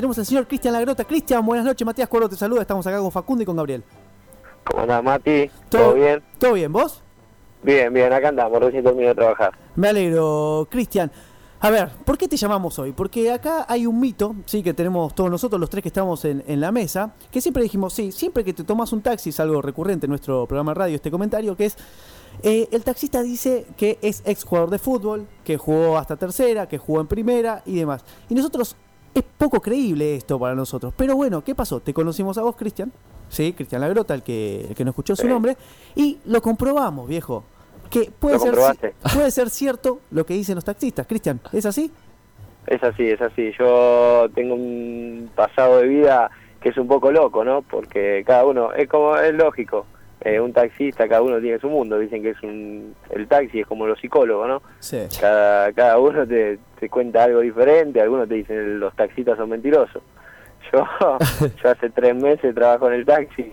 tenemos al señor Cristian Lagrota. Cristian, buenas noches, Matías Cuero te saluda. Estamos acá con Facundo y con Gabriel. ¿Cómo andás, Mati? ¿Todo, bien? ¿Todo bien? ¿Vos? Bien, bien, acá andamos, recién terminé de trabajar. Me alegro, Cristian. A ver, ¿por qué te llamamos hoy? Porque acá hay un mito, sí, que tenemos todos nosotros, los tres que estamos en, en la mesa, que siempre dijimos, sí, siempre que te tomas un taxi, es algo recurrente en nuestro programa de radio, este comentario, que es, eh, el taxista dice que es ex jugador de fútbol, que jugó hasta tercera, que jugó en primera y demás. Y nosotros, es poco creíble esto para nosotros. Pero bueno, ¿qué pasó? Te conocimos a vos, Cristian, sí, Cristian Lagrota, el que, el que no escuchó su nombre, y lo comprobamos, viejo. Que puede ¿Lo ser, puede ser cierto lo que dicen los taxistas. Cristian, ¿es así? Es así, es así. Yo tengo un pasado de vida que es un poco loco, ¿no? Porque cada uno, es como, es lógico, eh, un taxista, cada uno tiene su mundo. Dicen que es un, el taxi es como los psicólogos, ¿no? Sí. Cada, cada uno te, te cuenta algo diferente, algunos te dicen los taxistas son mentirosos. Yo, yo hace tres meses trabajo en el taxi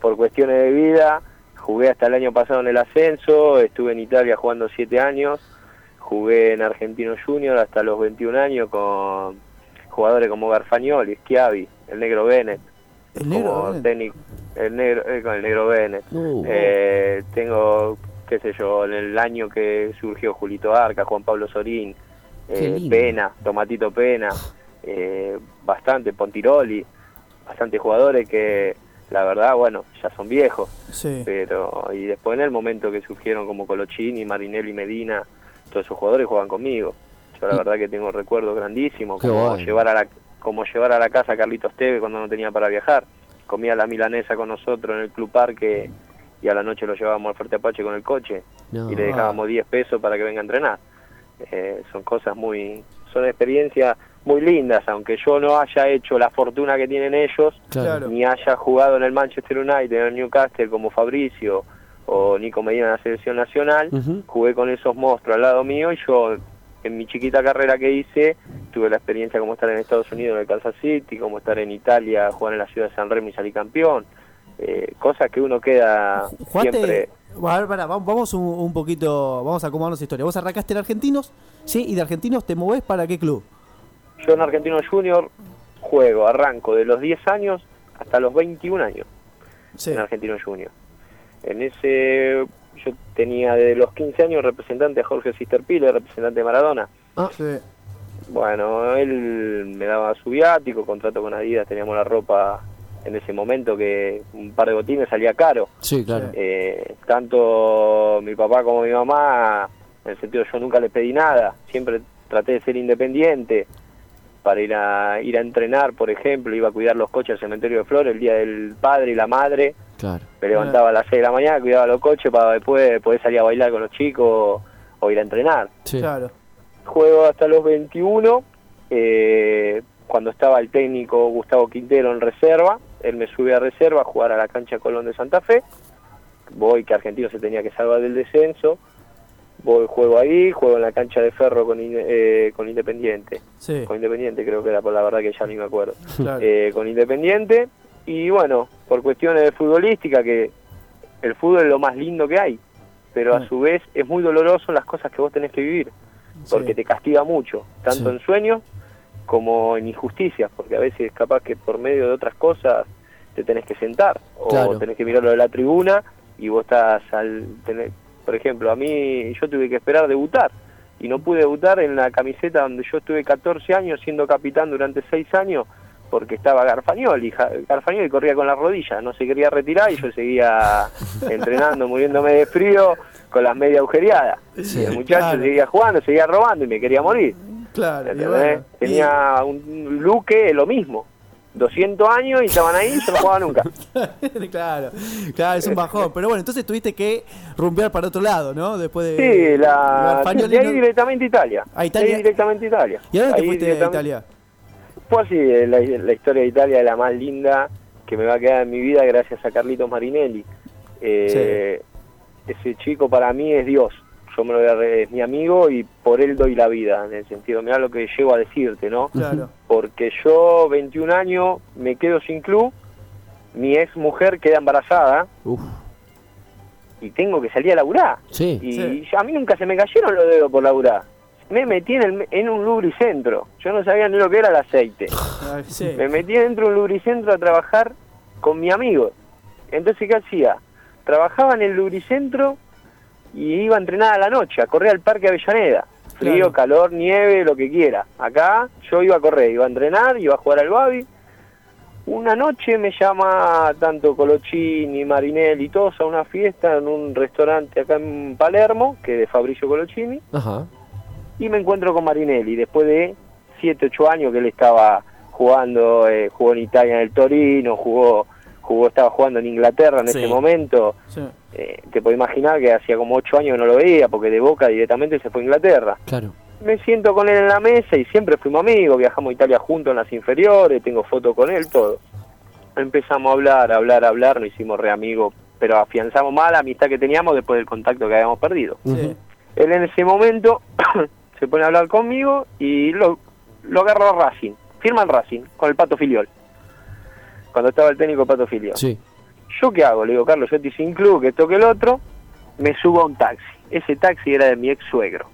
por cuestiones de vida, jugué hasta el año pasado en el ascenso, estuve en Italia jugando siete años, jugué en Argentino Junior hasta los 21 años con jugadores como Garfagnoli, Schiavi, el negro Bennett, El negro. como técnico, el negro, eh, con el negro Bennett. Uh. Eh, tengo, qué sé yo, en el año que surgió Julito Arca, Juan Pablo Sorín, eh. Pena, Tomatito Pena, eh, bastante, Pontiroli, bastantes jugadores que la verdad, bueno, ya son viejos, Sí. pero y después en el momento que surgieron como Colochini, Marinelli, Medina, todos esos jugadores juegan conmigo. Yo la verdad que tengo recuerdos grandísimos, como bueno. llevar a la como llevar a la casa a Carlitos Teve cuando no tenía para viajar. Comía la milanesa con nosotros en el Club Parque y a la noche lo llevábamos al Fuerte Apache con el coche No. y le dejábamos 10 pesos para que venga a entrenar. Eh, son cosas muy, son experiencias muy lindas, aunque yo no haya hecho la fortuna que tienen ellos, Claro. ni haya jugado en el Manchester United, en el Newcastle como Fabricio o Nico Medina en la selección nacional, jugué con esos monstruos al lado mío y yo en mi chiquita carrera que hice tuve la experiencia como estar en Estados Unidos en el Kansas City, como estar en Italia, jugar en la ciudad de San Remo y salir campeón, eh, cosas que uno queda Jugaste. siempre... A ver, vamos un, un poquito. Vamos a acomodarnos historia. Vos arrancaste en Argentinos, ¿sí? Y de Argentinos te movés para qué club? Yo en Argentino Junior juego, arranco de los 10 años hasta los 21 años Sí. en Argentino Junior. En ese yo tenía desde los 15 años representante a Jorge Sisterpile, representante de Maradona. Sí. Bueno, él me daba su viático, contrato con Adidas, teníamos la ropa en ese momento que un par de botines salía caro. Sí, claro. Eh, tanto mi papá como mi mamá, en el sentido yo nunca les pedí nada, siempre traté de ser independiente para ir a ir a entrenar, por ejemplo, iba a cuidar los coches al cementerio de Flores el día del padre y la madre, Claro. me levantaba a las 6 de la mañana, cuidaba los coches para después poder salir a bailar con los chicos o ir a entrenar. Sí. Claro. Juego hasta los 21, eh, cuando estaba el técnico Gustavo Quintero en reserva, él me sube a reserva a jugar a la cancha Colón de Santa Fe, voy que Argentino se tenía que salvar del descenso, voy juego ahí, juego en la cancha de Ferro con, In- eh, con Independiente, Sí. con Independiente creo que era, por la verdad que ya ni me acuerdo, Claro. eh, con Independiente y bueno, por cuestiones de futbolística que el fútbol es lo más lindo que hay, pero a Mm. su vez es muy doloroso las cosas que vos tenés que vivir porque Sí. te castiga mucho, tanto Sí. en sueños como en injusticias, porque a veces capaz que por medio de otras cosas te tenés que sentar o Claro. tenés que mirarlo de la tribuna y vos estás al tener, por ejemplo, a mí yo tuve que esperar debutar y no pude debutar en la camiseta donde yo estuve 14 años siendo capitán durante 6 años porque estaba Garfagnoli, Garfagnoli corría con la rodilla, no se quería retirar y yo seguía entrenando, muriéndome de frío con las medias agujereadas. Sí. El muchacho Claro. seguía jugando, seguía robando y me quería morir. Claro. y Tenía un Luque lo mismo. 200 años y estaban ahí y yo no jugaba nunca. y- claro, claro, es un bajón. Pero bueno, entonces tuviste que rumbear para otro lado, ¿no? Después de. Sí, la, de ahí directamente a Italia. A Italia. De ahí directamente a Italia. ¿Y a dónde te fuiste directamente- Italia? Fue así, eh, la, la historia de Italia es la más linda que me va a quedar en mi vida gracias a Carlitos Marinelli. Eh, Ese chico para mí es Dios. Yo me lo voy a re- es mi amigo y por él doy la vida, en el sentido, mira lo que llego a decirte, ¿no? Claro. Porque yo, 21 años, me quedo sin club, mi ex mujer queda embarazada Uf. y tengo que salir a laburar. Sí. Y Sí. a mí nunca se me cayeron los dedos por laburar. Me metí en, el- en un lubricentro. Yo no sabía ni lo que era el aceite. Ay, sí. Me metí dentro de un lubricentro a trabajar con mi amigo. Entonces, ¿qué hacía? Trabajaba en el lubricentro y iba a entrenar a la noche, a correr al Parque Avellaneda. Frío, Claro. calor, nieve, lo que quiera. Acá yo iba a correr, iba a entrenar, iba a jugar al Babi. Una noche me llama tanto Colochini, Marinelli, todos a una fiesta en un restaurante acá en Palermo, que es de Fabricio Colochini Ajá. Y me encuentro con Marinelli después de 7, 8 años que él estaba jugando, eh, jugó en Italia en el Torino, jugó, jugó estaba jugando en Inglaterra en Sí. ese momento. Sí. Eh, te puedo imaginar que hacía como 8 años que no lo veía porque de Boca directamente se fue a Inglaterra. Claro. Me siento con él en la mesa y siempre fuimos amigos, viajamos a Italia juntos en las inferiores, tengo fotos con él, todo. Empezamos a hablar, a hablar, a hablar, nos hicimos re amigos, pero afianzamos más la amistad que teníamos después del contacto que habíamos perdido. Sí. Él en ese momento se pone a hablar conmigo y lo, lo agarro a Racing. Firma el Racing con el Pato Filiol. Cuando estaba el técnico Pato Filiol. Sí. ¿Yo qué hago? Le digo, Carlos, yo estoy sin club, que esto que el otro. Me subo a un taxi. Ese taxi era de mi ex suegro.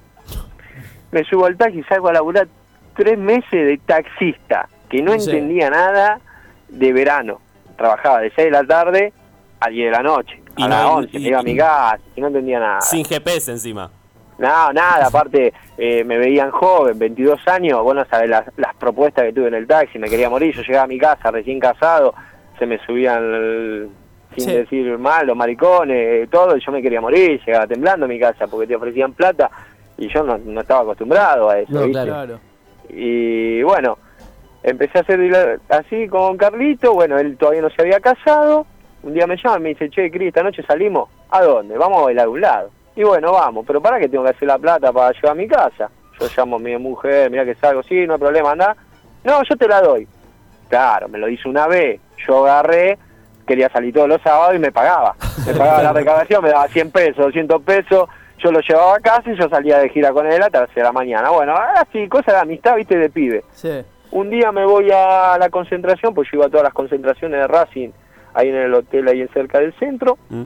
Me subo al taxi y salgo a laburar tres meses de taxista, que no Sí. entendía nada de verano. Trabajaba de 6 de la tarde a 10 de la noche. Y a no- las 11, y- me iba a mi y- casa y no entendía nada. Sin GPS encima. No, nada, aparte eh, me veían joven, 22 años, vos no sabés las, las propuestas que tuve en el taxi, me quería morir, yo llegaba a mi casa recién casado, se me subían, el- sin Sí. decir mal, los maricones, eh, todo, y yo me quería morir, llegaba temblando a mi casa porque te ofrecían plata y yo no, no estaba acostumbrado a eso, No, ¿viste? claro. Y bueno, empecé a hacer así con Carlito, bueno, él todavía no se había casado, un día me llama y me dice, che, Cris, esta noche salimos, ¿a dónde? Vamos a bailar a un lado. Y bueno, vamos, pero para que tengo que hacer la plata para llevar a mi casa. Yo llamo a mi mujer, mira que salgo, sí, no hay problema, anda. No, yo te la doy. Claro, me lo hizo una vez, yo agarré, quería salir todos los sábados y me pagaba. Me pagaba la recaudación, me daba 100 pesos, 200 pesos, yo lo llevaba a casa y yo salía de gira con él a las 3 de la mañana. Bueno, así, cosa de amistad, viste, de pibe. Sí. Un día me voy a la concentración, pues yo iba a todas las concentraciones de Racing, ahí en el hotel, ahí cerca del centro, Mm.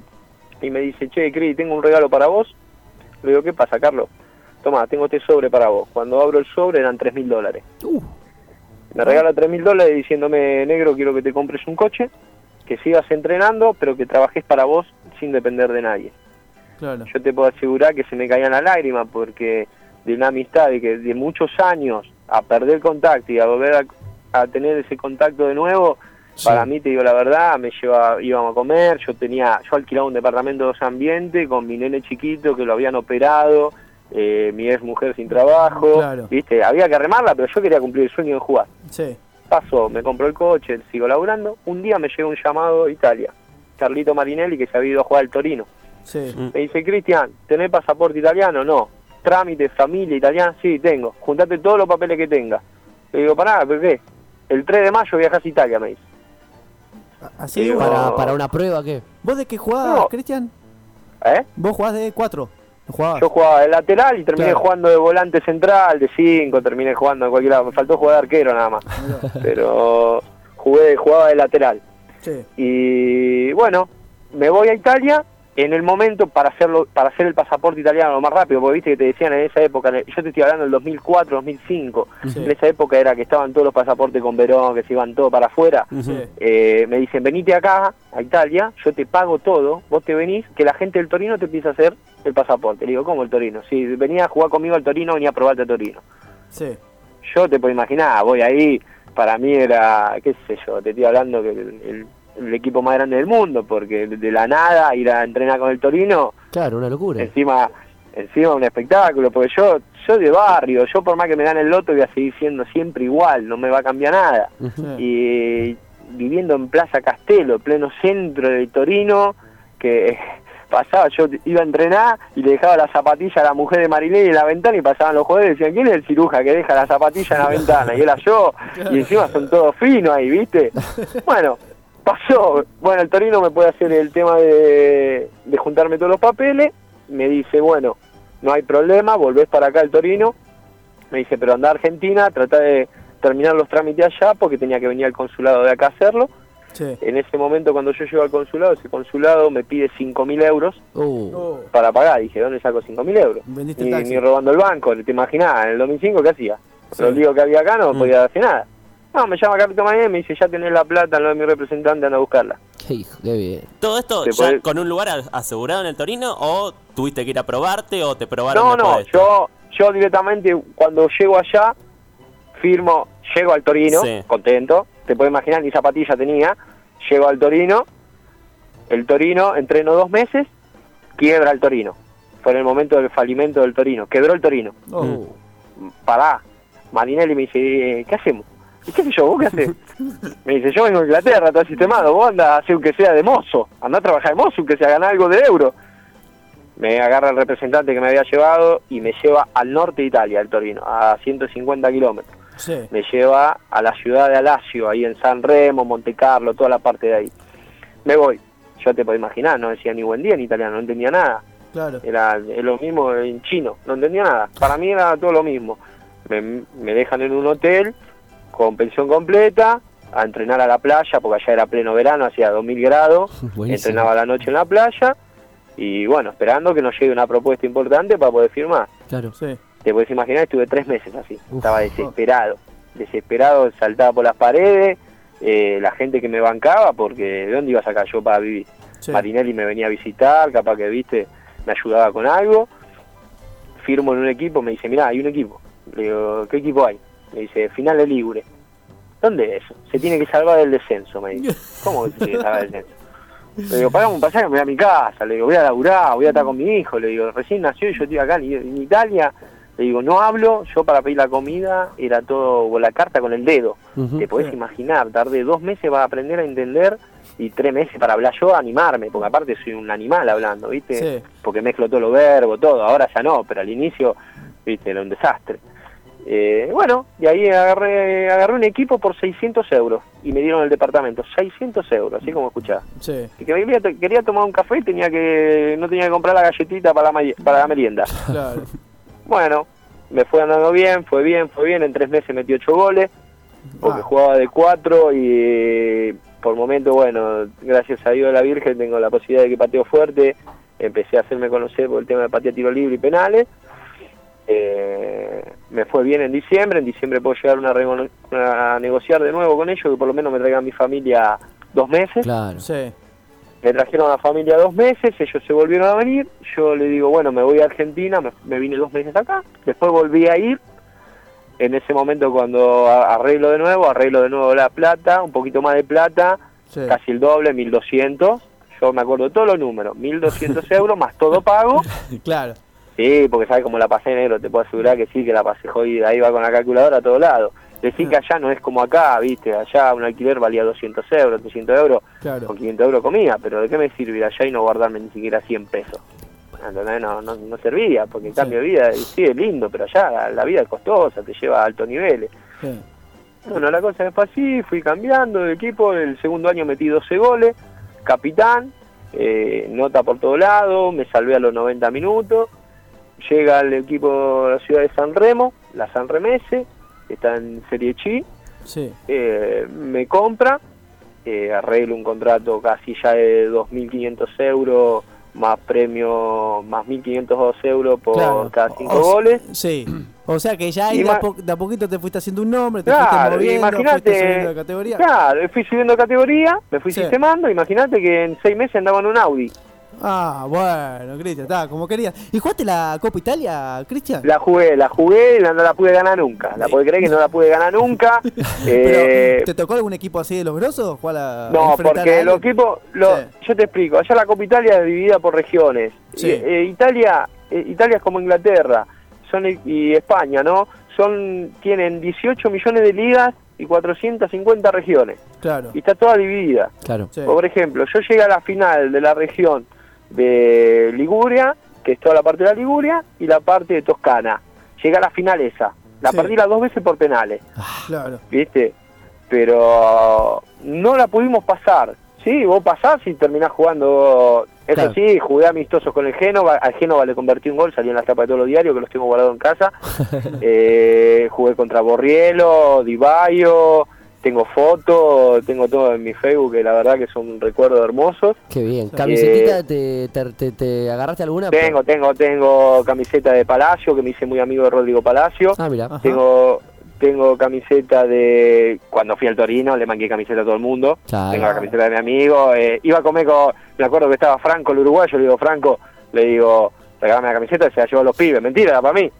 Y me dice, che, Cris, tengo un regalo para vos. Le digo, ¿qué pasa, Carlos? Toma, tengo este sobre para vos. Cuando abro el sobre eran tres mil dólares. Uh, Me regala tres mil dólares diciéndome, negro, quiero que te compres un coche, que sigas entrenando, pero que trabajes para vos sin depender de nadie. claro. Yo te puedo asegurar que se me caían las lágrimas porque de una amistad de que de muchos años a perder contacto y a volver a, a tener ese contacto de nuevo, Sí. para mí te digo la verdad, me lleva, íbamos a comer, yo tenía, yo alquilaba un departamento de dos ambientes con mi nene chiquito que lo habían operado, eh, mi ex mujer sin trabajo, Claro. viste, había que remarla, pero yo quería cumplir el sueño de jugar. Sí. Pasó, me compró el coche, sigo laburando, un día me llega un llamado de Italia, Carlito Marinelli que se había ido a jugar al Torino. Sí. Mm. Me dice, Cristian, ¿tenés pasaporte italiano? No. Trámite, familia italiana, sí, tengo. Juntate todos los papeles que tenga. Le digo, pará, ¿por qué? El 3 de mayo viajas a Italia, me dice. Así. ¿Para, para una prueba qué? ¿Vos de qué jugabas, No. Cristian? ¿Eh? ¿Vos jugás de 4? ¿Jugabas? Yo jugaba de lateral y terminé Claro. jugando de volante central, de 5, terminé jugando de cualquier lado. Me faltó jugar de arquero nada más. Pero jugué, jugaba de lateral. Sí. Y bueno, me voy a Italia en el momento para hacerlo para hacer el pasaporte italiano lo más rápido, porque viste que te decían en esa época, yo te estoy hablando del 2004, 2005, Sí. en esa época era que estaban todos los pasaportes con Verón, que se iban todos para afuera. Sí. Eh, me dicen, venite acá, a Italia, yo te pago todo, vos te venís, que la gente del Torino te empieza a hacer el pasaporte. Le digo, ¿cómo el Torino? Si venía a jugar conmigo al Torino, venía a probarte a Torino. Sí. Yo te puedo imaginar, voy ahí, para mí era, qué sé yo, te estoy hablando que el, el- el equipo más grande del mundo, porque de la nada ir a entrenar con el Torino, Claro, una locura. encima encima un espectáculo, porque yo yo de barrio, yo por más que me gane el loto voy a seguir siendo siempre igual, no me va a cambiar nada. Y viviendo en Plaza Castelo, pleno centro de Torino, que pasaba, yo iba a entrenar y le dejaba la zapatilla a la mujer de Marilene en la ventana y pasaban los jueves y decían, ¿quién es el ciruja que deja la zapatilla en la ventana? Y era yo, y encima son todos finos ahí, ¿viste? Bueno, pasó. Bueno, el Torino me puede hacer el tema de, de juntarme todos los papeles, me dice, bueno, no hay problema, volvés para acá el Torino, me dice, pero anda a Argentina, trata de terminar los trámites allá porque tenía que venir al consulado de acá a hacerlo. Sí. En ese momento cuando yo llego al consulado, ese consulado me pide 5.000 euros Uh, Oh, para pagar. Dije, ¿dónde saco 5.000 euros? Ni, ni robando el banco, te imaginás, en el 2005, ¿qué hacía? Sí. Los líos que había acá no Mm. podía hacer nada. No, me llama Capitán Mañana y me dice, ya tenés la plata, no es mi representante, anda a buscarla. qué hijo, qué bien. ¿Todo esto ya podés- con un lugar asegurado en el Torino o tuviste que ir a probarte o te probaron No, no, de esto? yo, yo directamente cuando llego allá, firmo, llego al Torino, Sí. contento, te puedes imaginar, ni zapatilla tenía, llego al Torino, el Torino, entreno dos meses, quiebra el Torino. Fue en el momento del falimento del Torino, quebró el Torino. Oh. Pará, Marinelli me dice, ¿qué hacemos? ¿Y qué sé yo? ¿Vos qué haces? Me dice, yo vengo de Inglaterra, todo sistemado, vos andás a aunque sea de mozo, andá a trabajar de mozo, aunque sea ganar algo de euro. Me agarra el representante que me había llevado y me lleva al norte de Italia, el Torino, a 150 kilómetros. Sí. Me lleva a la ciudad de Alacio, ahí en San Remo, Monte Carlo, toda la parte de ahí. Me voy. Yo te puedo imaginar, no decía ni buen día en italiano, no entendía nada. Claro. Era lo mismo en chino, no entendía nada. Para mí era todo lo mismo. Me, me dejan en un hotel con pensión completa, a entrenar a la playa, porque allá era pleno verano, hacía 2000 grados, Buenísimo. entrenaba la noche en la playa, y bueno, esperando que nos llegue una propuesta importante para poder firmar. Claro. Sí. Te puedes imaginar, estuve tres meses así, Uf. estaba desesperado, desesperado, saltaba por las paredes, eh, la gente que me bancaba, porque ¿de dónde iba a sacar yo para vivir? Sí. Marinelli me venía a visitar, capaz que, viste, me ayudaba con algo. Firmo en un equipo, me dice, mirá, hay un equipo. Le digo, ¿qué equipo hay? Me dice, final de Ligure. ¿Dónde es eso? Se tiene que salvar del descenso, me dice. ¿Cómo que se tiene que salvar del descenso? Le digo, pagame un pasaje, me voy a mi casa. Le digo, voy a laburar, voy a estar con mi hijo. Le digo, recién nació y yo estoy acá en, Italia. Le digo, no hablo, yo para pedir la comida era todo con la carta con el dedo. Te podés imaginar, tardé dos meses para aprender a entender y tres meses para hablar yo, animarme, porque aparte soy un animal hablando, ¿viste? Sí. Porque mezclo todos los verbos, todo, ahora ya no, pero al inicio, ¿viste? Era un desastre. Eh, bueno, y ahí agarré, agarré un equipo por 600 euros y me dieron el departamento, 600 euros, así como. Sí. Y que quería, quería tomar un café y tenía que, no tenía que comprar la galletita para la, para la merienda. Claro. Bueno, me fue andando bien, fue bien, fue bien. En tres meses metí ocho goles, porque Ah. jugaba de cuatro y por momento, bueno, gracias a Dios de la Virgen tengo la posibilidad de que pateo fuerte. Empecé a hacerme conocer por el tema de patear tiro libre y penales. Eh, me fue bien en diciembre, en diciembre puedo llegar a, una a negociar de nuevo con ellos, que por lo menos me traigan mi familia dos meses. Claro. Sí. Me trajeron a la familia dos meses, ellos se volvieron a venir, yo le digo, bueno, me voy a Argentina, me, me vine dos meses acá, después volví a ir, en ese momento cuando arreglo de nuevo, arreglo de nuevo la plata, un poquito más de plata, Sí. casi el doble, 1200, yo me acuerdo todos los números, 1200 euros más todo pago, Claro. Sí, porque sabes cómo la pasé negro, te puedo asegurar que sí, que la pasé jodida, ahí va con la calculadora a todos lados. Decir que allá no es como acá, viste, allá un alquiler valía 200 euros, 300 euros, Claro. con 500 euros comía, pero ¿de qué me sirve ir allá y no guardarme ni siquiera 100 pesos? ¿Entendés? No, no, no servía, porque Sí. cambio de vida sí es lindo, pero allá la, la vida es costosa, te lleva a altos niveles. Sí. Bueno, la cosa fue así, fui cambiando de equipo, el segundo año metí 12 goles, capitán, eh, nota por todo lado, me salvé a los 90 minutos, llega el equipo de la ciudad de San Remo, la San Remese, que está en Serie Chi, Sí. eh, me compra, eh, arreglo un contrato casi ya de 2.500 euros, más premio, más 1.502 euros por Claro. cada cinco O sea- goles. Sí. O sea que ya ahí de a, ma- po- de a poquito te fuiste haciendo un nombre, te fuiste Claro, moviendo, fuiste subiendo de categoría. claro, fui subiendo de categoría, me fui Sí. sistemando, imagínate que en seis meses andaba en un Audi. Ah, bueno, Cristian, está como querías. ¿Y jugaste la Copa Italia, Cristian? La jugué, la jugué y no la pude ganar nunca. La puede creer que no la pude ganar nunca. Eh, ¿Te tocó algún equipo así de los grosos? ¿Jugar a No, porque los equipos, lo- Sí. yo te explico, allá la Copa Italia es dividida por regiones. Sí. Y, eh, Italia, eh, Italia es como Inglaterra, son y- y España, ¿no? Son tienen 18 millones de ligas y 450 regiones. Claro. Y está toda dividida. Claro. Sí. Por ejemplo, yo llegué a la final de la región de Liguria, que es toda la parte de la Liguria, y la parte de Toscana. Llegué a la final esa. La Sí. perdí las dos veces por penales. Claro. ¿viste? Pero no la pudimos pasar. Sí, vos pasás y terminás jugando. Eso Claro. sí, jugué amistosos con el Génova. Al Génova le convertí un gol, salió en la tapa de todos los diarios, que los tengo guardados en casa. Eh, jugué contra Borrielo, Di Baio, tengo fotos, tengo todo en mi Facebook, que la verdad que son recuerdos hermosos. Qué bien. ¿Camisetita te, te, te- te agarraste alguna? Tengo, tengo, tengo camiseta de Palacio, que me hice muy amigo de Rodrigo Palacio. Ah, mira. Tengo tengo camiseta de cuando fui al Torino, le manqué camiseta a todo el mundo. Claro. Tengo la camiseta de mi amigo. eh, iba a comer con, me acuerdo que estaba Franco, el uruguayo, le digo, Franco, le digo, regálame la camiseta, se la llevó a los pibes. Mentira, para mí.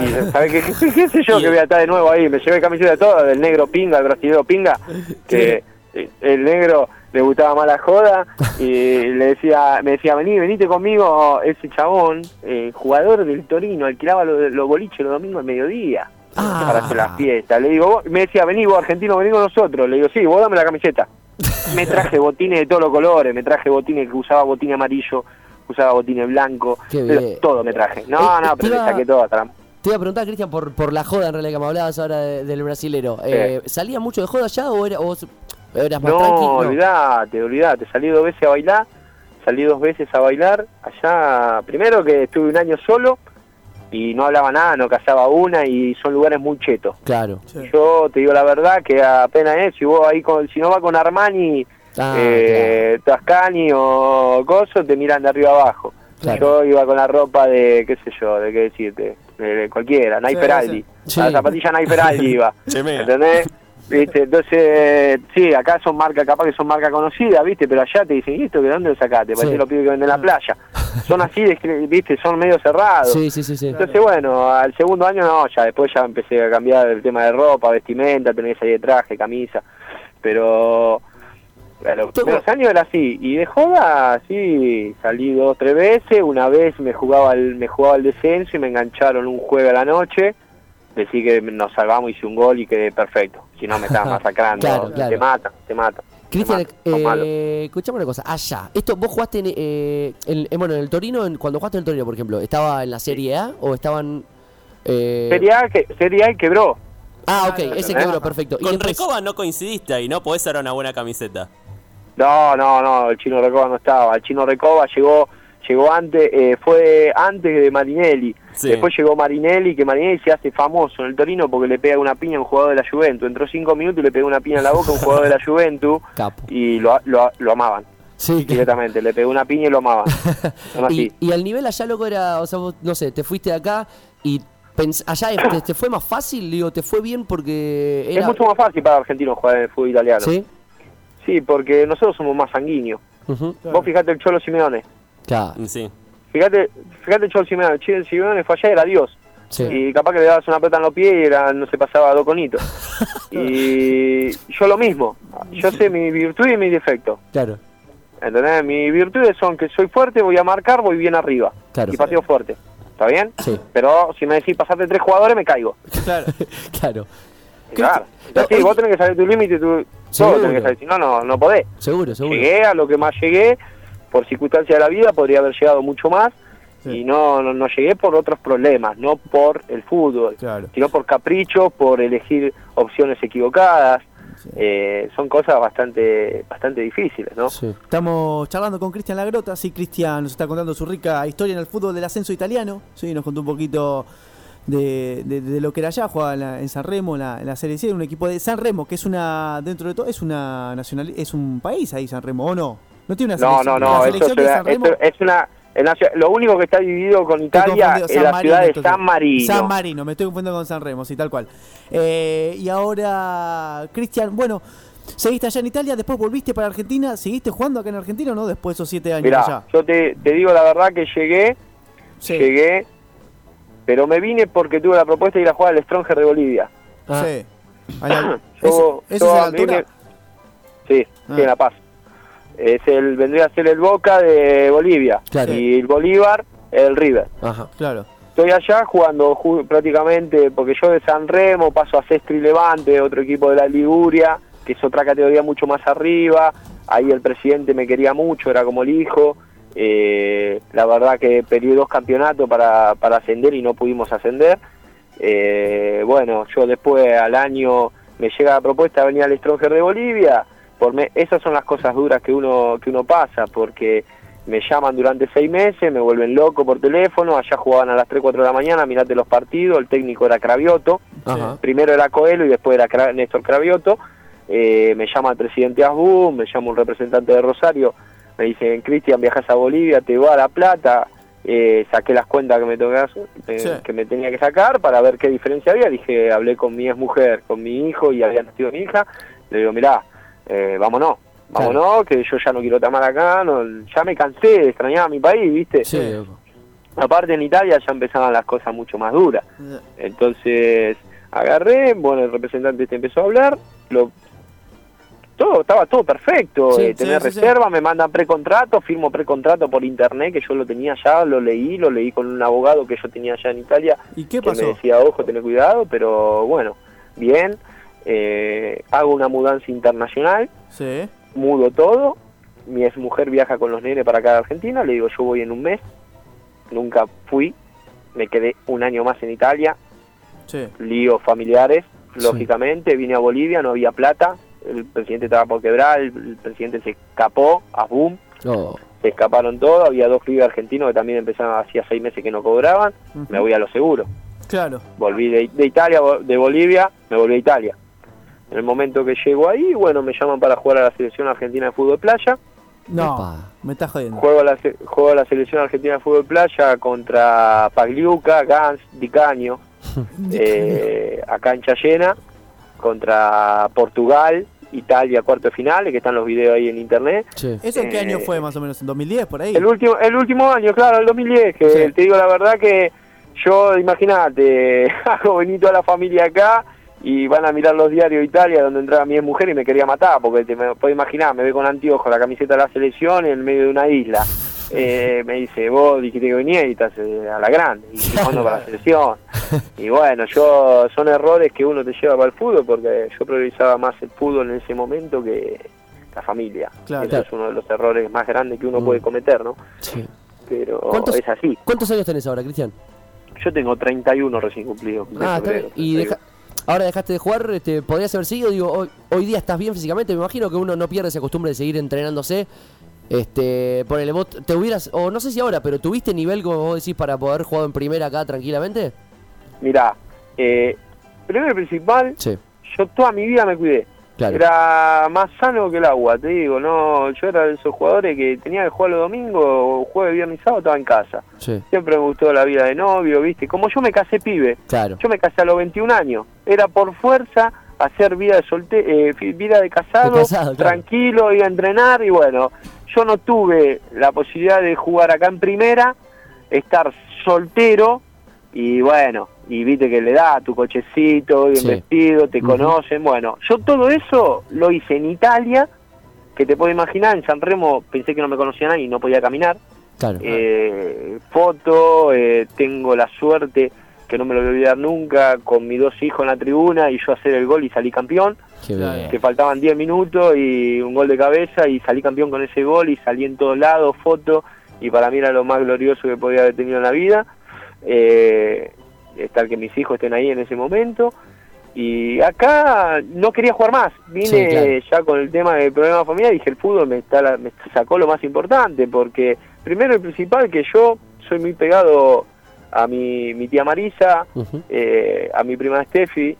Y, ¿sabes qué, qué, qué sé yo que voy a estar de nuevo ahí? Me llevé camiseta de todo, del negro pinga, el brasilero pinga, que eh, el negro le gustaba más la joda y le decía, me decía, vení, venite conmigo, ese chabón, eh, jugador del Torino, alquilaba los, boliches los domingos al mediodía Ah. para hacer la fiesta. Le digo, vos- me decía, vení vos argentino, vení con nosotros. Le digo, sí, vos dame la camiseta. Me traje botines de todos los colores, me traje botines que usaba botines amarillo, usaba botines blanco, Qué pero bien. todo me traje. No, Eh, no, te pero le iba- saqué todo atrás. Te iba a preguntar, Cristian, por, por la joda en realidad que me hablabas ahora de- del brasilero. Eh, ¿Salía mucho de joda allá o, era, o eras más No, tranquilo? olvidate, olvidate. Salí dos veces a bailar, salí dos veces a bailar. Allá, primero que estuve un año solo y no hablaba nada, no cazaba una y son lugares muy chetos. Claro. Sí. Yo te digo la verdad que apenas es, si vos ahí con, si no va con Armani, Ah, eh, Tascani o Coso, te miran de arriba abajo. Claro. Yo iba con la ropa de, qué sé yo, de qué decirte, de cualquiera, Nike Sí, Feraldi. sí. La zapatilla Nike Feraldi iba. ¿Entendés? ¿Viste? Entonces, sí, acá son marcas, capaz que son marcas conocidas, ¿viste? Pero allá te dicen, ¿y esto de dónde lo sacaste? Parece Sí. los pibes que venden en la playa. Son así, de- ¿viste? Son medio cerrados. Sí, sí, sí, sí. Entonces, bueno, al segundo año no, ya después ya empecé a cambiar el tema de ropa, vestimenta, tenés ahí de traje, camisa, pero a los primeros años era así, y de joda, sí, salí dos tres veces, una vez me jugaba el, me jugaba el descenso y me engancharon un jueves a la noche, decí que nos salvamos, hice un gol y quedé perfecto, si no me estaban masacrando, Claro, claro. te matan, te matan. te Cristian, eh, escuchame una cosa. Allá, esto vos jugaste en, eh, en- en- bueno, en el Torino, en- cuando jugaste en el Torino, por ejemplo, ¿estaba en la Serie A o estaban...? Eh... Serie A, que, Serie A y quebró. Ah, ok, ese quebró, perfecto. Y Con después- Recoba no coincidiste ahí, ¿no? Podés ser una buena camiseta. No, no, no, el chino Recoba no estaba. El chino Recoba llegó llegó antes, eh, fue antes de Marinelli. Sí. Después llegó Marinelli, que Marinelli se hace famoso en el Torino porque le pega una piña a un jugador de la Juventus. Entró cinco minutos y le pegó una piña en la boca a un jugador de la Juventus Capo. y lo, lo, lo amaban Sí, que- directamente. Le pegó una piña y lo amaban. Y, y al nivel allá, loco, era, o sea, vos, no sé, te fuiste de acá y pens- allá te, te fue más fácil, digo, te fue bien porque era... Es mucho más fácil para argentinos jugar en el fútbol italiano. ¿Sí? Sí, porque nosotros somos más sanguíneos. Claro. Vos fijate el Cholo Simeone. Claro, Sí. Fíjate, fíjate el Cholo Simeone. El Simeone fue allá y era Dios. sí. y capaz que le dabas una pelota en los pies y era, no se pasaba dos conitos. y yo lo mismo, yo sé mi virtud y mi defecto. Claro, ¿Entendés? Mis virtudes son que soy fuerte, voy a marcar, voy bien arriba. Claro. Y paseo fuerte. ¿Está bien? Sí. Pero si me decís pasarte tres jugadores, me caigo. Claro. claro. Claro. Entonces, sí, vos tenés que saber tu límite, tu. Todo tenés que. Si no, no, no podés. Seguro, seguro. Llegué a lo que más llegué, por circunstancias de la vida, podría haber llegado mucho más. Sí. Y no, no, no llegué por otros problemas, no por el fútbol. Claro. sino por capricho, por elegir opciones equivocadas. Sí. Eh, son cosas bastante bastante difíciles, ¿no? Sí. Estamos charlando con Cristian Lagrota, sí, Cristian nos está contando su rica historia en el fútbol del ascenso italiano, sí, nos contó un poquito de, de- de lo que era allá, jugaba en, la- en San Remo, la, en la Serie C, un equipo de San Remo, que es una, dentro de todo, es una nacional, es un país ahí, San Remo, ¿o no? No tiene una No, selección. no, no, de San Remo. esto es una... el lo único que está dividido con Italia es la Marino, ciudad de entonces. San Marino. San Marino, me estoy confundiendo con San Remo, sí, tal cual. Eh, y ahora, Cristian, bueno, seguiste allá en Italia, después volviste para Argentina, ¿seguiste jugando acá en Argentina o no? Después de esos siete años Mirá, allá. yo te, te digo la verdad que llegué, Sí, llegué, pero me vine porque tuve la propuesta de ir a jugar al Stronger de Bolivia. Ah, sí. La- Yo- ¿Ese, ese yo es la Sí, Ah. sí, en La Paz. Es el, vendría a ser el Boca de Bolivia. Claro. Y el Bolívar, el River. Ajá. Claro. Estoy allá jugando ju- prácticamente, porque yo de San Remo paso a Sestri Levante, otro equipo de la Liguria, que es otra categoría mucho más arriba. Ahí el presidente me quería mucho, era como el hijo. Eh, la verdad que peleé dos campeonatos para, para ascender y no pudimos ascender. Eh, bueno, yo después al año me llega la propuesta de venir al Stronger de Bolivia. Por me- esas son las cosas duras que uno, que uno pasa, porque me llaman durante seis meses, me vuelven loco por teléfono, allá jugaban a las 3, 4 de la mañana, mirate los partidos, el técnico era Cravioto, Ajá. primero era Coelho y después era Cra- Néstor Cravioto, eh, me llama el presidente Asbun, me llama un representante de Rosario, me dicen, Cristian, viajas a Bolivia, te va a La Plata, eh, saqué las cuentas que me, hacer, eh, Sí. que me tenía que sacar para ver qué diferencia había, dije, hablé con mi ex mujer, con mi hijo y había nacido mi hija, le digo, mirá, eh, vámonos, vámonos, que yo ya no quiero tomar acá, no, ya me cansé, extrañaba mi país, ¿viste? Sí, loco. Aparte en Italia ya empezaban las cosas mucho más duras. Entonces agarré, bueno, el representante este empezó a hablar, lo, todo estaba todo perfecto, Sí, eh, sí, tenía sí, sí. reserva, me mandan precontrato, firmo precontrato por internet, que yo lo tenía ya, lo leí, lo leí con un abogado que yo tenía ya en Italia, ¿Y qué que me pasó? decía, ojo, tener cuidado, pero bueno, bien, eh, hago una mudanza internacional, Sí. mudo todo, mi ex mujer viaja con los nenes para acá de Argentina, le digo yo voy en un mes, nunca fui, me quedé un año más en Italia, Sí. líos familiares, lógicamente, vine a Bolivia, no había plata, el presidente estaba por quebrar, el, el presidente se escapó, a boom, No. se escaparon todos, había dos pibes argentinos que también empezaban, hacía seis meses que no cobraban, me voy a lo seguro, Claro. volví de, de Italia, vo- de Bolivia, me volví a Italia. En el momento que llego ahí, bueno, me llaman para jugar a la selección argentina de fútbol playa, No, Epa. me estás jodiendo. Juego a la, juego a la selección argentina de fútbol playa contra Pagliuca, Gans, Di Caño, eh, acá en Chayena, contra Portugal, Italia, cuarto de final, que están los videos ahí en internet. Sí. ¿Eso en qué Eh, año fue más o menos? ¿En 2010 por ahí? El último, el último año, claro, el 2010, que Sí. te digo la verdad que yo, imagínate, hago venir toda la familia acá y van a mirar los diarios de Italia donde entraba mi mujer y me quería matar, porque te me puedes imaginar, me ve con anteojos, la camiseta de la selección en medio de una isla. Eh, me dice, vos dijiste que venía y estás eh, a la grande, y jugando para la selección. Y bueno, yo son errores que uno te lleva para el fútbol, porque yo priorizaba más el fútbol en ese momento que la familia. Claro. Eso es uno de los errores más grandes que uno Mm. puede cometer, ¿no? Sí. Pero ¿Cuántos- es así. ¿Cuántos años tenés ahora, Cristian? Yo tengo 31 recién cumplido. de Ah, febrero. Y 31. deja- ahora dejaste de jugar, este, podrías haber seguido, digo, hoy, hoy día estás bien físicamente, me imagino que uno no pierde esa costumbre de seguir entrenándose. Este, ponele, vos te hubieras, o no sé si ahora, pero ¿tuviste nivel, como vos decís, para poder jugar en primera acá tranquilamente? Mirá, eh, primero y principal, Sí, yo toda mi vida me cuidé. claro. Era más sano que el agua, te digo, no, yo era de esos jugadores que tenía que jugar los domingos, jueves, viernes y sábado, estaba en casa. Sí, Siempre me gustó la vida de novio, ¿viste? Como yo me casé pibe, claro. yo me casé a los 21 años, era por fuerza hacer vida de solte eh, vida de casado, De casado, claro. tranquilo, iba a entrenar y bueno, yo no tuve la posibilidad de jugar acá en primera, estar soltero y bueno, y viste que le da tu cochecito, bien Sí. vestido, te conocen, bueno, yo todo eso lo hice en Italia, que te puedo imaginar, en San Remo pensé que no me conocía nadie y no podía caminar, Claro. eh, foto, eh, tengo la suerte que no me lo voy a olvidar nunca, con mis dos hijos en la tribuna y yo hacer el gol y salí campeón, que faltaban 10 minutos y un gol de cabeza y salí campeón con ese gol y salí en todos lados, foto, y para mí era lo más glorioso que podía haber tenido en la vida, eh, estar que mis hijos estén ahí en ese momento. Y acá no quería jugar más, vine Sí, claro. ya con el tema del problema familiar y dije el fútbol me, está la- me sacó lo más importante, porque primero y principal que yo soy muy pegado a mi, mi tía Marisa, eh, a mi prima Steffi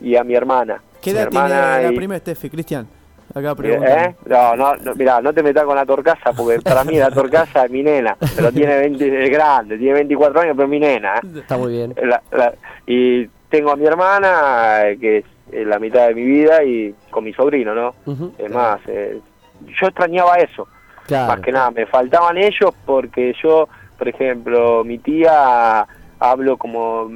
y a mi hermana. ¿Qué Mi edad tiene hermana la y- primera Steffi, Cristian? Acá ¿Eh? preguntan. No, no, no, mirá, no te metas con la torcaza, porque para mí la torcaza es mi nena, pero tiene 20, es grande, tiene 24 años, pero es mi nena. ¿eh? Está muy bien. La- la- y tengo a mi hermana, eh, que es eh, la mitad de mi vida, y con mi sobrino, ¿no? Es más, eh, yo extrañaba eso, Claro. más que nada, me faltaban ellos porque yo, por ejemplo, mi tía hablo como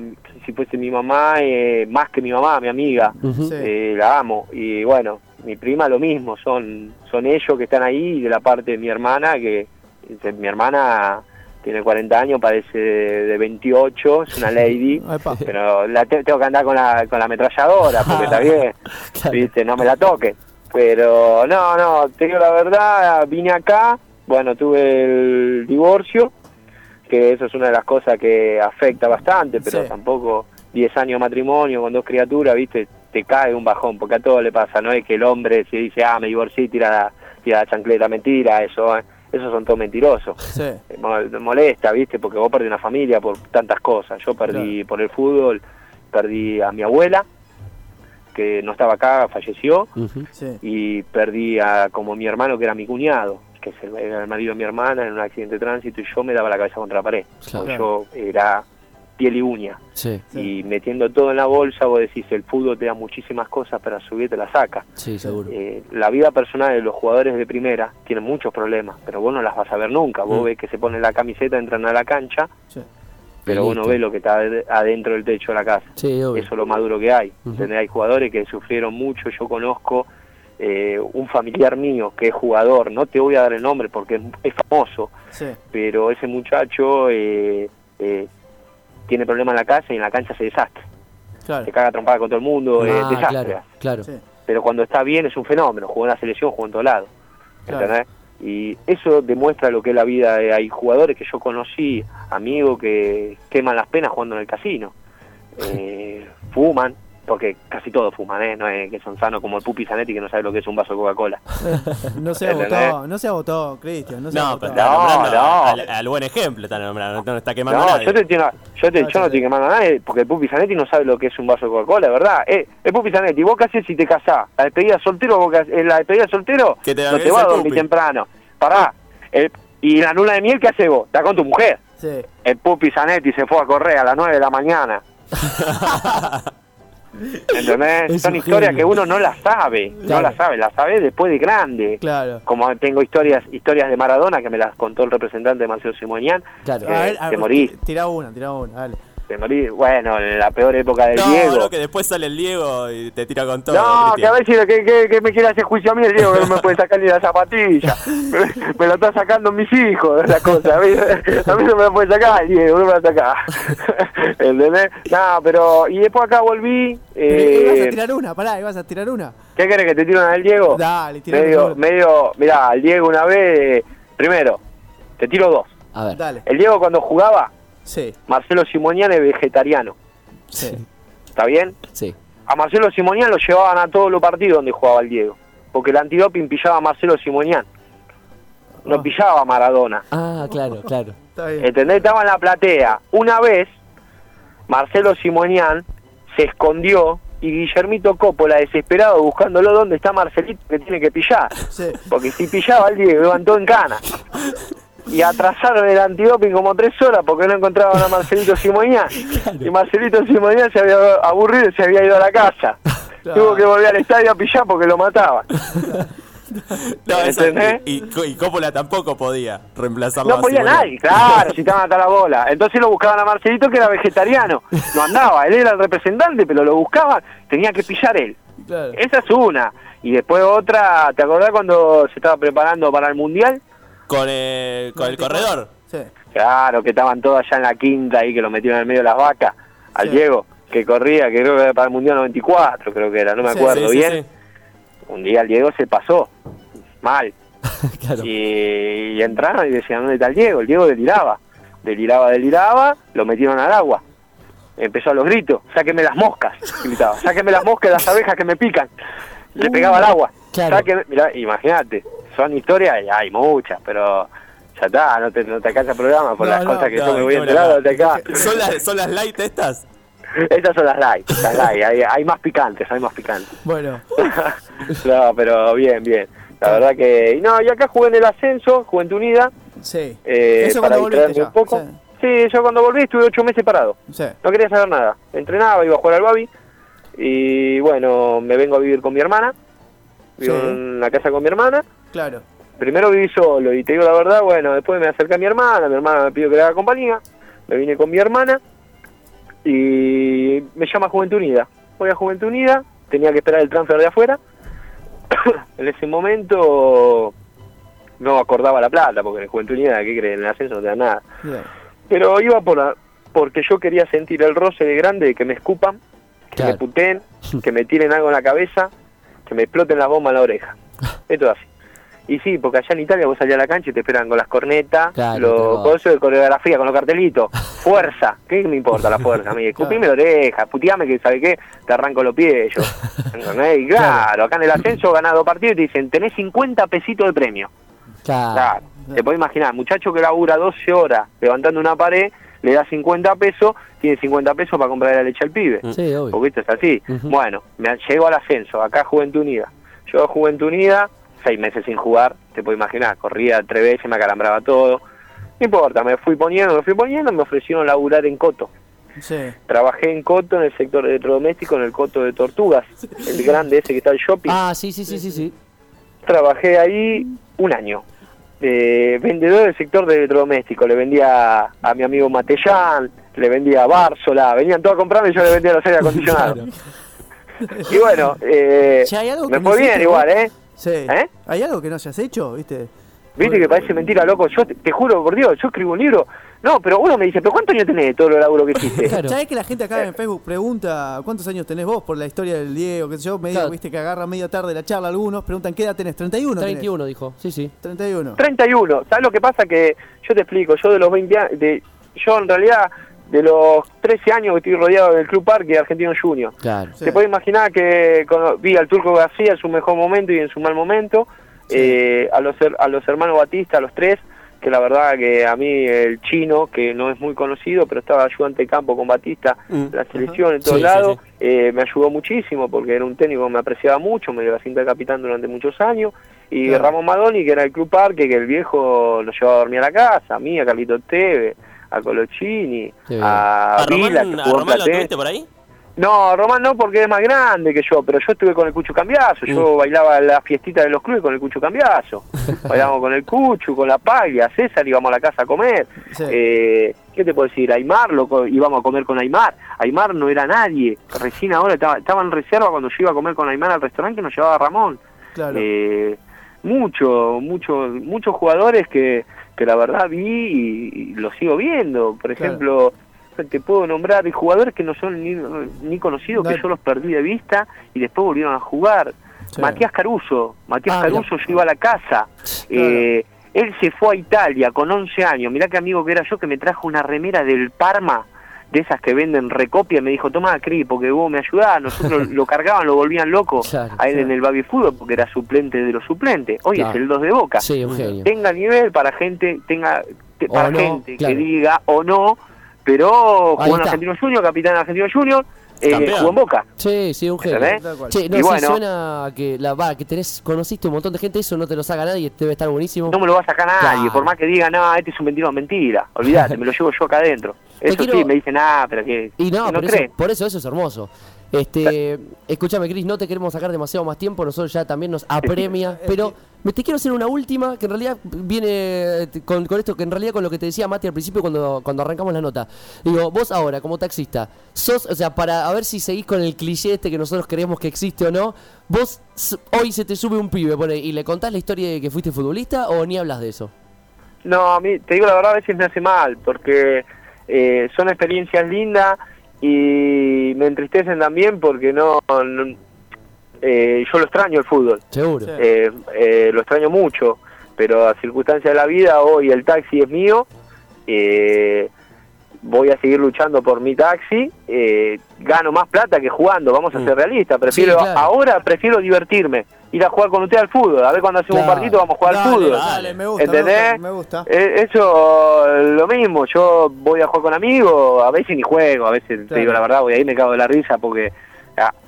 si fuese mi mamá, eh, más que mi mamá, mi amiga eh, la amo y bueno mi prima lo mismo son son ellos que están ahí y de la parte de mi hermana que dice, mi hermana tiene 40 años parece de, de 28 es una lady pero la te- tengo que andar con la con la ametralladora porque está bien Claro. viste no me la toque pero no no te digo la verdad vine acá bueno tuve el divorcio que eso es una de las cosas que afecta bastante pero Sí. tampoco 10 años de matrimonio con dos criaturas viste te cae un bajón porque a todo le pasa no es que el hombre se dice ah me divorcié tira la, tira la chancleta mentira eso eh. esos son todos mentirosos Sí. eh, mo- molesta, ¿viste? Porque vos perdí una familia por tantas cosas. Yo perdí por el fútbol, perdí a mi abuela, que no estaba acá, falleció. Sí. y perdí a como mi hermano, que era mi cuñado, que es el, era el marido de mi hermana, en un accidente de tránsito, y yo me daba la cabeza contra la pared. Claro. Yo era piel y uña. Sí, Sí. Y metiendo todo en la bolsa, vos decís, el fútbol te da muchísimas cosas, pero a su vez te la saca. sí, seguro. Eh, la vida personal de los jugadores de primera tiene muchos problemas, pero vos no las vas a ver nunca. Vos Mm. ves que se ponen la camiseta, entran a la cancha, Sí. pero vos no listo. ves lo que está ade- adentro del techo de la casa. Sí, obvio. Eso es lo más duro que hay. ¿entendés? Hay jugadores que sufrieron mucho. Yo conozco eh, un familiar mío que es jugador, no te voy a dar el nombre porque es, es famoso, Sí. pero ese muchacho eh, eh, tiene problemas en la casa y en la cancha se desastre. Claro. Se caga trompada con todo el mundo, es Ah, desastre. claro, claro. Sí. Pero cuando está bien es un fenómeno, jugó en la selección, jugó en todos lados. Claro. ¿entendés? Y eso demuestra lo que es la vida. Hay jugadores que yo conocí, amigos que queman las penas jugando en el casino. Eh, fuman, porque casi todos fuman, ¿eh? No es que son sanos como el Pupi Zanetti que no sabe lo que es un vaso de Coca-Cola. No se agotó, no se agotó, Cristian. No se No, pero está No, nombrando no. Al, al buen ejemplo, está nombrando, no está quemando No, nadie. yo, te, entiendo- yo, te, No, yo estoy quemando a nadie, porque el Pupi Zanetti no sabe lo que es un vaso de Coca-Cola, ¿verdad? Eh, el Pupi Zanetti, ¿vos qué haces si te casás? ¿La despedida soltero? Vos haces- la despedida soltero? Que te la no te vas a dormir temprano. Pará. El- ¿Y la luna de miel qué haces vos? Está con tu mujer. Sí. El Pupi Zanetti se fue a correr a las 9 de la mañana. Son un historias genio. que uno no las sabe, no Claro. las sabe, las sabe después de grande. Claro. Como tengo historias historias de Maradona que me las contó el representante Marcelo Simonian, Claro. Eh, A ver, a te ver, morís. Tira una, tira una, dale. Te morí, bueno, en la peor época del no, Diego. no, que después sale el Diego y te tira con todo. No, que a ver si que, que- que me quiere hacer juicio a mí el Diego, que no me puede sacar ni la zapatilla. Me, me lo está sacando mis hijos, la cosa. A mí, a mí no me lo puede sacar el Diego, no me lo saca. ¿Entendés? No, pero. Y después acá volví. Eh, ibas a tirar una, pará, ibas a tirar una. ¿Qué querés que te tire una del Diego? Dale, tira medio, una. medio. Mirá, al Diego una vez. eh, primero, te tiro dos. A ver. Dale. El Diego cuando jugaba, Sí, Marcelo Simonian es vegetariano. sí. ¿Está bien? Sí. a Marcelo Simonian lo llevaban a todos los partidos donde jugaba el Diego. Porque el antidoping pillaba a Marcelo Simonian. No Ah. pillaba a Maradona. Ah, claro, claro. Está bien. ¿Entendés? Estaba en la platea. Una vez, Marcelo Simonian se escondió y Guillermito Coppola, desesperado, buscándolo dónde está Marcelito que tiene que pillar. Sí. Porque si pillaba al Diego, iban todo en cana. Y atrasaron el antidoping como tres horas porque no encontraban a Marcelito Simonian. Y Marcelito Simonian se había aburrido y se había ido a la casa. Claro. Tuvo que volver al estadio a pillar porque lo. No, ¿Entendés? y, y, Coppola tampoco podía reemplazarlo No podía nadie, claro, si estaban hasta la bola. Entonces lo buscaban a Marcelito que era vegetariano. No andaba, él era el representante, pero lo buscaban, tenía que pillar él. Claro. Esa es una. Y después otra, ¿te acordás cuando se estaba preparando para el Mundial? Con, eh, con el corredor. Sí. Claro, que estaban todos allá en la quinta ahí, que lo metieron en el medio de las vacas, al Sí. Diego, que corría, que creo que era para el Mundial 94, creo que era, no me acuerdo Sí, sí, bien. sí. Un día el Diego se pasó, mal. Claro. Y, y entraron y decían, ¿dónde está el Diego? El Diego deliraba. Deliraba, deliraba, lo metieron al agua. Empezó a los gritos, sáqueme las moscas, gritaba, sáqueme las moscas, las abejas que me pican. Le pegaba al agua. Claro. Sáqueme- mirá, imagínate, son historias, y hay muchas, pero ya está, no te, no te alcanza el programa por No, las no, cosas que yo me voy no. de acá. ¿Son las, ¿Son las light estas? Estas son las light, las light, hay, hay más picantes, hay más picantes. Bueno, no, pero bien, bien. La verdad que... Y no, y acá jugué en el ascenso, Juventud Unida, sí. eh, Eso para distraerme ya. un poco. Sí. yo cuando volví estuve ocho meses parado. Sí. No quería saber nada. Entrenaba, iba a jugar al Babi. Y bueno, me vengo a vivir con mi hermana. Vivo Sí. en la casa con mi hermana. Claro. Primero viví solo y te digo la verdad, bueno, después me acerqué a mi hermana. Mi hermana me pidió que le haga compañía. Me vine con mi hermana. Y me llama Juventud Unida. Voy a Juventud Unida. Tenía que esperar el transfer de afuera. en ese momento no acordaba la plata, porque en Juventud Unida, ¿qué creen? En el ascenso no te da nada. Pero iba por la- porque yo quería sentir el roce de grande de que me escupan, que Claro. me puteen, que me tiren algo en la cabeza, que me exploten la bomba en la oreja. Esto es así. Y sí, porque allá en Italia vos salías a la cancha y te esperan con las cornetas, Claro, los cosas de coreografía, con los cartelitos. Fuerza. ¿Qué me importa la fuerza? A mí, escupime la oreja, puteame que, ¿sabe qué? Te arranco los pies yo. Y claro, acá en el ascenso ganás dos partidos y te dicen, tenés 50 pesitos de premio. Claro. Claro. Te puedes imaginar, muchacho que labura 12 horas levantando una pared, le da 50 pesos, tiene 50 pesos para comprar la leche al pibe. Sí, obvio. Porque esto es así. Bueno, me llegó al ascenso, acá Juventud Unida. Yo Juventud Unida, seis meses sin jugar, te puedo imaginar, corría tres veces, me acalambraba todo. No importa, me fui poniendo, me fui poniendo, me ofrecieron laburar en Coto. Sí. Trabajé en Coto, en el sector de electrodoméstico, en el Coto de Tortugas, el grande ese que está el shopping. Ah, sí, sí, sí, sí, sí. Trabajé ahí un año. Eh, vendedor del sector de electrodoméstico. Le vendía a mi amigo Matellán, le vendía a Bársola, venían todos a comprarme y yo le vendía los aire acondicionados. Y bueno, eh, Che, ¿hay algo me fue bien igual? ¿eh? Sí. ¿Eh? ¿Hay algo que no hayas hecho, viste? Viste que parece mentira, loco. Yo te, te juro por Dios, yo escribo un libro. No, pero uno me dice, ¿pero cuántos años tenés de todo el laburo que hiciste? Claro. ¿Sabés que la gente acá en Facebook pregunta cuántos años tenés vos por la historia del Diego? Que yo, medio, Claro. viste que agarra media tarde la charla algunos, preguntan qué edad tenés, 31 tenés? 31 dijo, sí, sí. 31. 31. ¿Sabes lo que pasa? Que yo te explico, yo de los 20 años, de, yo en realidad de los 13 años que estoy rodeado del Club Parque Argentino Junior. Claro. Sí. Te puedes imaginar que cuando vi al Turco García en su mejor momento y en su mal momento, eh, a, los, a los hermanos Batista, a los tres, que la verdad que a mí el chino, que no es muy conocido, pero estaba ayudante de campo con Batista, Mm. la selección en todos Sí, sí, lados, sí. eh, me ayudó muchísimo porque era un técnico que me apreciaba mucho, me dio la cinta de capitán durante muchos años, y Claro. Ramón Madoni, que era el Club Parque, que el viejo nos llevaba a dormir a la casa, a mí, a Carlito Teve, a Colochini, a, ¿A Vila, Román, que a jugó en Román lo Platense. tuviste por ahí? No, Román no porque es más grande que yo, pero yo estuve con el Cucho Cambiazo, yo bailaba la fiestita de los clubes con el Cucho Cambiazo, bailábamos con el Cucho, con la Paglia, César, íbamos a la casa a comer, Sí. eh, ¿qué te puedo decir? Aymar, lo, co- íbamos a comer con Aymar, Aymar no era nadie, recién ahora estaba, estaba en reserva cuando yo iba a comer con Aymar al restaurante que nos llevaba Ramón, Claro. eh, mucho, mucho, muchos jugadores que, que la verdad vi y, los sigo viendo. Por Claro. ejemplo, te puedo nombrar jugadores que no son ni, ni conocidos, que yo los perdí de vista y después volvieron a jugar. Sí. Matías Caruso, Matías Ah, Caruso, yo iba a la casa. Eh, él se fue a Italia con 11 años. Mirá qué amigo que era yo que me trajo una remera del Parma, de esas que venden recopia. Me dijo, toma, Cri, porque vos me ayudás. Nosotros lo cargaban, lo volvían loco Claro, a él en el baby fútbol porque era suplente de los suplentes. Hoy Claro. es el 2 de Boca. Sí. Tenga nivel para gente, tenga O para no, gente que diga o no, pero jugó en. Argentino Junior, capitán Argentino Junior, eh, jugó en Boca. Sí, sí, un genio. Che, no, Y sí, bueno. suena que la va, que tenés, conociste un montón de gente, eso no te lo saca nadie, debe estar buenísimo. No me lo va a sacar nadie, Claro. por más que diga, no, este es un mentiroso, mentira. Olvídate, me lo llevo yo acá adentro. Eso quiero- sí, me dicen, ah, pero que Y no, que por, cree. eso, por eso eso es hermoso. Este, escúchame, Cris, no te queremos sacar demasiado más tiempo, nosotros ya también nos apremia, pero te quiero hacer una última que en realidad viene eh, con, esto, que en realidad con lo que te decía Mati al principio cuando, cuando arrancamos la nota. Digo, vos ahora, como taxista, sos, o sea, para a ver si seguís con el cliché este que nosotros creemos que existe o no, vos hoy se te sube un pibe pone, y le contás la historia de que fuiste futbolista o ni hablas de eso. No, a mí, te digo la verdad, a veces me hace mal, porque eh, son experiencias lindas y me entristecen también porque no- eh, yo lo extraño el fútbol, Seguro. Eh, eh, lo extraño mucho, pero a circunstancias de la vida hoy el taxi es mío, eh, voy a seguir luchando por mi taxi, eh, gano más plata que jugando, vamos a Mm. ser realistas, prefiero Sí, claro. ahora prefiero divertirme, ir a jugar con usted al fútbol, a ver cuando hacemos Claro. un partido vamos a jugar al fútbol. dale, me gusta, ¿Entendés? me gusta. me gusta. Eh, Eso lo mismo, yo voy a jugar con amigos, a veces ni juego, a veces te digo la verdad, voy ahí me cago de la risa porque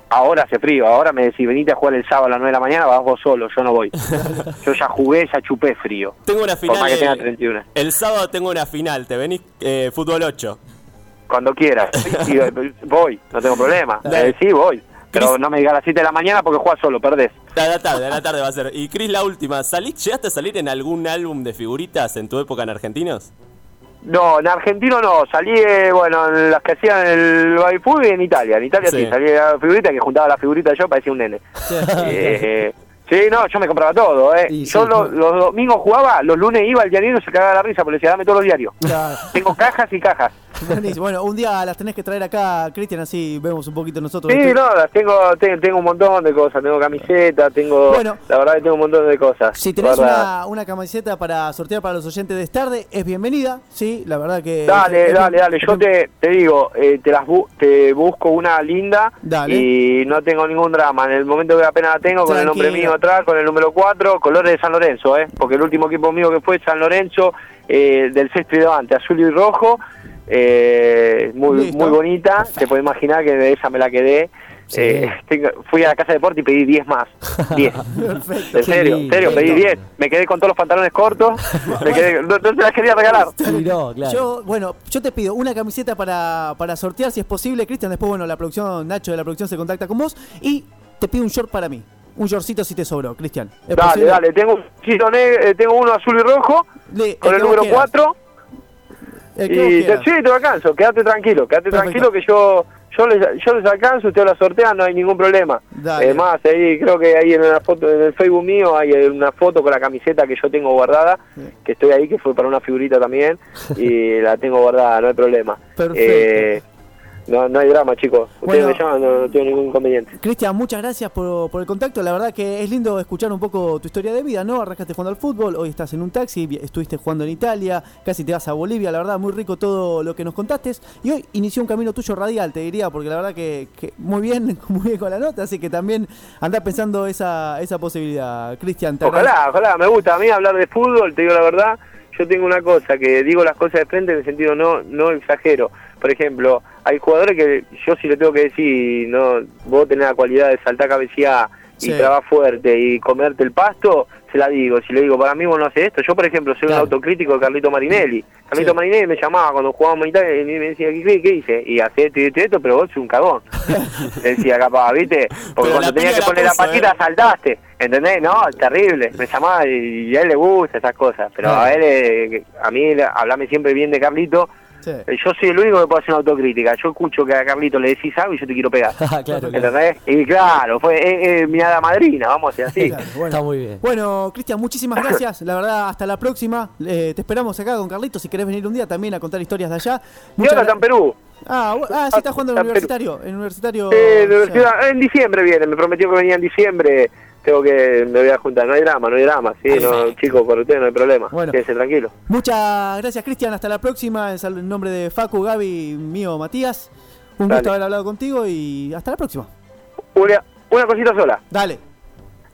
ahora hace frío, ahora me decís venite a jugar el sábado a las 9 de la mañana, vas vos solo, yo no voy. yo ya jugué, ya chupé frío. Tengo una final. más que tenga El, 31. el sábado tengo una final. ¿Te venís eh, fútbol 8? Cuando quieras. Sí, voy, no tengo problema. Eh, sí, voy. Pero no me digas a las 7 de la mañana porque juegas solo, perdés. A la tarde, a la tarde va a ser. Y Cris, la última. ¿Salí, ¿Llegaste a salir en algún álbum de figuritas en tu época en Argentinos? No, en argentino no, salí, eh, bueno, en las que hacían el baby y en Italia. En Italia sí, Sí. salí a la figurita que juntaba la figurita yo, parecía un nene. Eh, sí, no, yo me compraba todo, ¿eh? Sí, yo los domingos jugaba, los lunes iba al diario y se cagaba la risa porque le decía, dame todos los diarios. Claro. Tengo cajas y cajas. Bueno, un día las tenés que traer acá, Cristian, así vemos un poquito nosotros. Sí, no, las tengo, te- tengo un montón de cosas, tengo camisetas, tengo, Bueno. la verdad que tengo un montón de cosas. Si tenés una, una camiseta para sortear para los oyentes de Starde, es bienvenida, sí, la verdad que... Dale, es- dale, es- dale. es- Yo te, te digo, eh, te las bu- te busco una linda Dale. y no tengo ningún drama. En el momento que apenas la tengo, con el nombre mío atrás, con el número 4, colores de San Lorenzo, ¿eh? Porque el último equipo mío que fue San Lorenzo, eh, del Sestri Levante, azul y rojo. eh, muy Listo. muy bonita. Te puedes imaginar que de esa me la quedé. Sí. Eh, tengo- fui a la casa de deporte y pedí 10 más. 10. Perfecto. En serio, en lindo. serio, pedí Lindo. 10. Me quedé con todos los pantalones cortos. me quedé, no, no se las quería regalar. Miró, claro. Yo, bueno, yo te pido una camiseta para, para sortear si es posible, Cristian. Después, bueno, la producción, Nacho de la producción se contacta con vos. Y te pido un short para mí. Un shortcito si te sobró, Cristian. ¿Es Dale, posible? dale. Tengo, un eh, tengo uno azul y rojo Le- con el número quieras. 4. El que vos Y te, sí, te lo alcanzo. Quédate tranquilo, quédate tranquilo que yo yo les, yo les alcanzo, ustedes la sortean, no hay ningún problema. Además, ahí creo que ahí en una foto, en el Facebook mío hay una foto con la camiseta que yo tengo guardada, Sí. que estoy ahí, que fue para una figurita también, y la tengo guardada, no hay problema. Perfecto. Eh, no, no hay drama, chicos. Ustedes Bueno. me llaman, no, no tengo ningún inconveniente. Cristian, muchas gracias por, por el contacto. La verdad que es lindo escuchar un poco tu historia de vida, ¿no? Arrancaste jugando al fútbol, hoy estás en un taxi, vi- estuviste jugando en Italia, casi te vas a Bolivia, la verdad, muy rico todo lo que nos contaste. Y hoy inició un camino tuyo radial, te diría, porque la verdad que, que muy bien, muy bien con la nota, así que también andás pensando esa, esa posibilidad. Cristian. Ojalá, ojalá, me gusta a mí hablar de fútbol, te digo la verdad, yo tengo una cosa, que digo las cosas de frente en el sentido no no exagero. Por ejemplo, hay jugadores que yo sí le tengo que decir, no, vos tenés la cualidad de saltar cabecía y Sí. trabajar fuerte y comerte el pasto, se la digo. Si le digo, para mí vos no haces esto, yo por ejemplo soy Claro. un autocrítico de Carlito Marinelli. Carlito Sí. Marinelli me llamaba cuando jugábamos en Italia y me decía, ¿qué, qué hice? Y hacé esto y esto y esto, pero vos sos un cagón. decía capaz, ¿viste? Porque Pero cuando tenías que poner la patita ¿eh? saltaste, ¿entendés? No, terrible. Me llamaba y, y a él le gusta esas cosas. Pero Claro. a él, eh, a mí, hablame siempre bien de Carlito. Sí. Eh, Yo soy el único que puedo hacer una autocrítica. Yo escucho que a Carlito le decís algo y yo te quiero pegar. claro, claro. ¿Entendés? Y claro, fue eh, eh, mi hada madrina, vamos a decir así. Claro, bueno. Está muy bien. Bueno, Cristian, muchísimas gracias. La verdad, hasta la próxima. Eh, te esperamos acá con Carlitos. Si querés venir un día también a contar historias de allá. ¿Y Muchas ahora está en gra- Perú? Ah, ah, sí, está jugando en el universitario. En el universitario. Eh, universidad. En diciembre viene, me prometió que venía en diciembre. Tengo que, me voy a juntar. No hay drama, no hay drama. Sí, no, chicos, por ustedes no hay problema. Bueno. Quédense tranquilo. Muchas gracias, Cristian. Hasta la próxima. En nombre de Facu, Gaby, mío, Matías. Un Dale. gusto haber hablado contigo y hasta la próxima. Una, una cosita sola. Dale.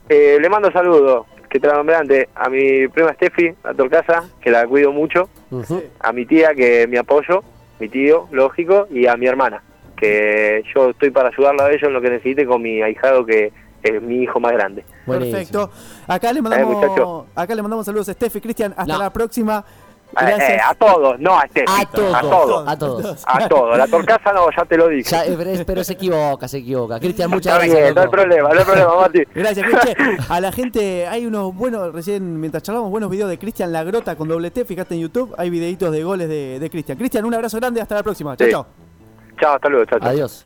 Eh, le mando saludos, que te la nombré antes, a mi prima Steffi, a Torcasa, que la cuido mucho, a mi tía, que me apoyo, mi tío, lógico, y a mi hermana, que yo estoy para ayudarla a ellos en lo que necesite con mi ahijado, que es mi hijo más grande. Buenísimo. Perfecto. Acá le Eh, mandamos, acá le mandamos saludos a Steffi, Cristian. Hasta No. la próxima. Eh, eh, a todos, no a Steffi, A todos. a todos, A todos. a todos. La Torcasa no, ya te lo dije. Ya, eh, pero, se equivoca, se equivoca. Cristian, muchas Está gracias. bien, no hay problema, no hay problema, Mati. Gracias, Cristian. A la gente, hay unos buenos, recién mientras charlamos, buenos videos de Cristian La Grota con doble T. Fíjate en YouTube, hay videitos de goles de, de Cristian. Cristian, un abrazo grande, hasta la próxima. Chao, Sí. chao. Chao, hasta luego, chao, chao. Adiós.